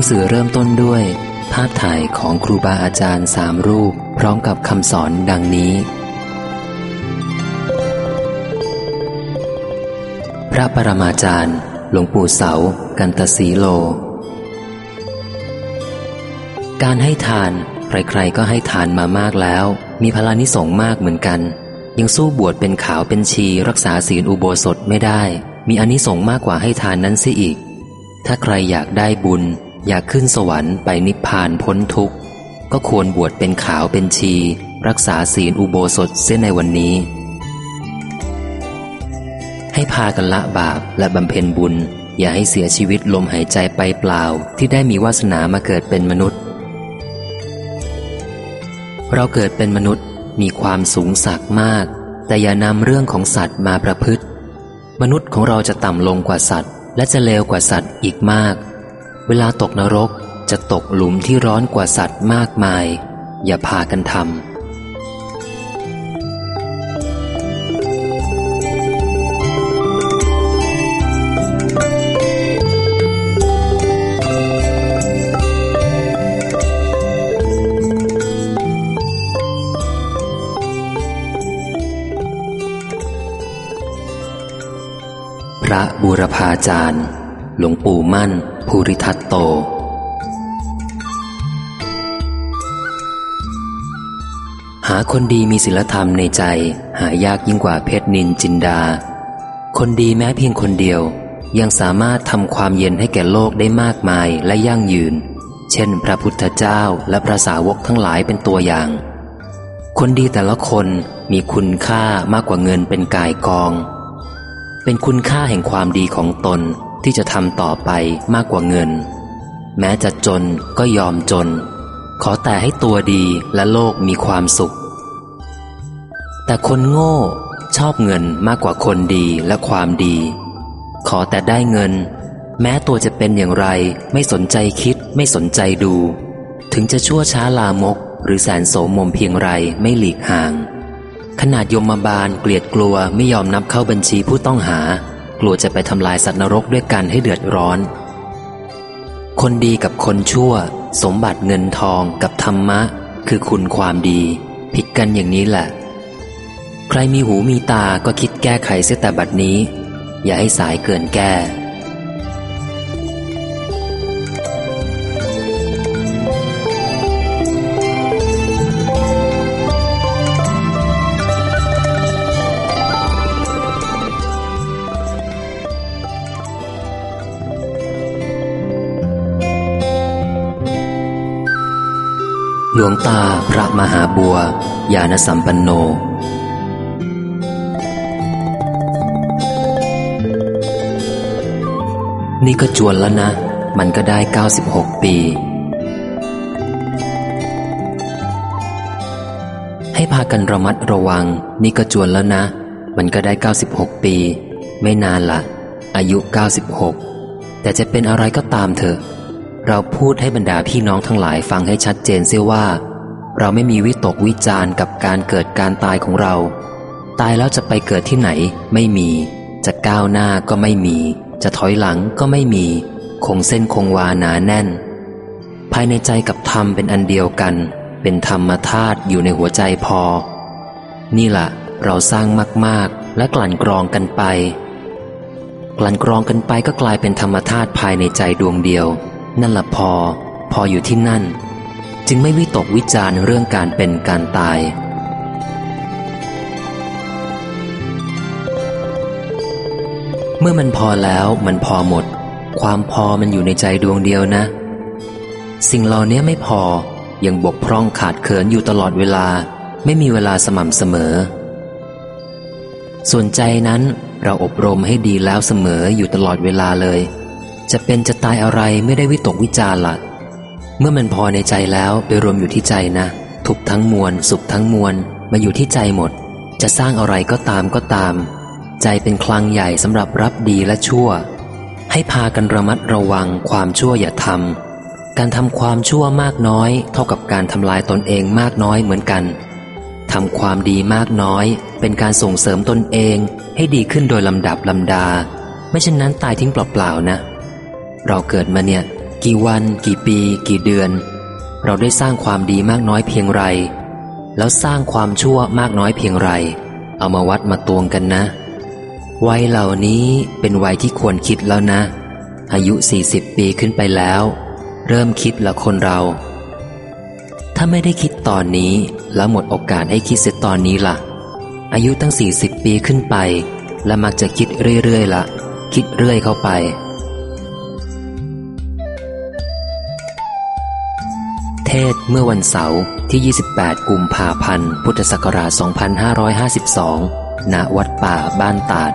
นังสือเริ่มต้นด้วย ภาพถ่ายของครูบาอาจารย์สามรูป พร้อมกับคำสอนดังนี้ พระปรมาจารย์ หลวงปู่เสา กันตสีโล การให้ทาน ใครๆก็ให้ทานมามากแล้ว มีพลานิสงมากเหมือนกัน ยังสู้บวชเป็นขาวเป็นชีรักษาศีลอุโบสถไม่ได้ มีอนิสงมากกว่าให้ทานนั้นเสียอีก ถ้าใครอยากได้บุญ อยากขึ้นสวรรค์ไปนิพพานพ้นทุกข์ ก็ควรบวชเป็นขาวเป็นชี รักษาศีลอุโบสถเสียในวันนี้ ให้พากันละบาปและบำเพ็ญบุญ อย่าให้เสียชีวิตลมหายใจไปเปล่าที่ได้มีวาสนามาเกิดเป็นมนุษย์ เราเกิดเป็นมนุษย์มีความสูงสักมาก แต่อย่านำเรื่องของสัตว์มาประพฤติ มนุษย์ของเราจะต่ำลงกว่าสัตว์ และจะเลวกว่าสัตว์อีกมาก เวลาตกนรกจะตกหลุมที่ร้อนกว่าสัตว์มากมาย อย่าพากันทำพระบูรพาจารย์ หลวงปู่มั่น ภูริทัตโต หาคนดีมีศีลธรรมในใจ หายากยิ่งกว่าเพชรนินจินดา คนดีแม้เพียงคนเดียว ยังสามารถทำความเย็นให้แก่โลกได้มากมายและยั่งยืน เช่น พระพุทธเจ้าและพระสาวกทั้งหลายเป็นตัวอย่าง คนดีแต่ละคนมีคุณค่ามากกว่าเงินเป็นกายกอง เป็นคุณค่าแห่งความดีของตน ที่จะทำต่อไปมากกว่าเงิน แม้จะจนก็ยอมจน ขอแต่ให้ตัวดีและโลกมีความสุข แต่คนโง่ชอบเงินมากกว่าคนดีและความดี ขอแต่ได้เงิน แม้ตัวจะเป็นอย่างไร ไม่สนใจคิดไม่สนใจดู ถึงจะชั่วช้าลามก หรือแสนโสมมเพียงไรไม่หลีกห่าง ขนาดยมบาลเกลียดกลัวไม่ยอมนับเข้าบัญชีผู้ต้องหา กลัวจะไปทำลายสัตว์นรกด้วยกันให้เดือดร้อน คนดีกับคนชั่ว สมบัติเงินทองกับธรรมะ คือคุณความดี ผิดกันอย่างนี้แหละ ใครมีหูมีตาก็คิดแก้ไขเสียแต่บัดนี้ อย่าให้สายเกินแก้ หลวงตาพระมหาบัว ญาณสัมปันโน นี่ก็จวนแล้วนะ มันก็ได้ 96 ปี ให้พากันระมัดระวัง นี่ก็จวนแล้วนะ มันก็ได้ 96 ปี ไม่นานละอายุ 96 แต่จะเป็นอะไรก็ตามเถอะ เราพูดให้บรรดาพี่น้องทั้งหลายฟังให้ชัดเจนเสียว่า เราไม่มีวิตกวิจารกับการเกิดการตายของเรา ตายแล้วจะไปเกิดที่ไหน ไม่มี จะก้าวหน้าก็ไม่มี จะถอยหลังก็ไม่มี คงเส้นคงวาหนาแน่น ภายในใจกับธรรมเป็นอันเดียวกัน เป็นธรรมธาตุอยู่ในหัวใจพอ นี่ล่ะ เราสร้างมากๆ และกลั่นกรองกันไป กลั่นกรองกันไปก็กลายเป็นธรรมธาตุภายในใจดวงเดียว นั่นละพอ พออยู่ที่นั่น จึงไม่วิตกวิจารณ์เรื่องการเป็นการตาย เมื่อมันพอแล้วมันพอหมด ความพอมันอยู่ในใจดวงเดียวนะ สิ่งเหล่านี้ไม่พอยังบกพร่องขาดเขินอยู่ตลอดเวลา ไม่มีเวลาสม่ำเสมอ ส่วนใจนั้นเราอบรมให้ดีแล้วเสมออยู่ตลอดเวลาเลย จะเป็นจะตายอะไรไม่ได้วิตกวิจารละเมื่อมันพอในใจแล้วไปรวมอยู่ที่ใจนะ ทุกทั้งมวล สุขทั้งมวล มาอยู่ที่ใจหมด จะสร้างอะไรก็ตามก็ตาม ใจเป็นคลังใหญ่สำหรับรับดีและชั่ว ให้พากันระมัดระวังความชั่วอย่าทำการทำความชั่วมากน้อย เท่ากับการทำลายตนเองมากน้อยเหมือนกันทำความดีมากน้อย เป็นการส่งเสริมตนเอง ให้ดีขึ้นโดยลำดับลำดา ไม่เช่นนั้นตายทิ้งเปล่าๆนะ เราเกิดมาเนี่ย กี่วัน กี่ปี กี่เดือน เราได้สร้างความดีมากน้อยเพียงไร แล้วสร้างความชั่วมากน้อยเพียงไร เอามาวัดมาตวงกันนะวัยเหล่านี้เป็นวัยที่ควรคิดแล้วนะ อายุ 40 ปีขึ้นไปแล้ว เริ่มคิดละคนเรา ถ้าไม่ได้คิดตอนนี้แล้วหมดโอกาสให้คิดเสียตอนนี้ละ่ะ อายุตั้ง 40 ปีขึ้นไป และมักจะคิดเรื่อยๆละคิดเรื่อยเข้าไป เทศเมื่อวันเสาร์ที่ 28 กุมภาพันธ์ พุทธศักราช 2552 ณ วัดป่าบ้านตาด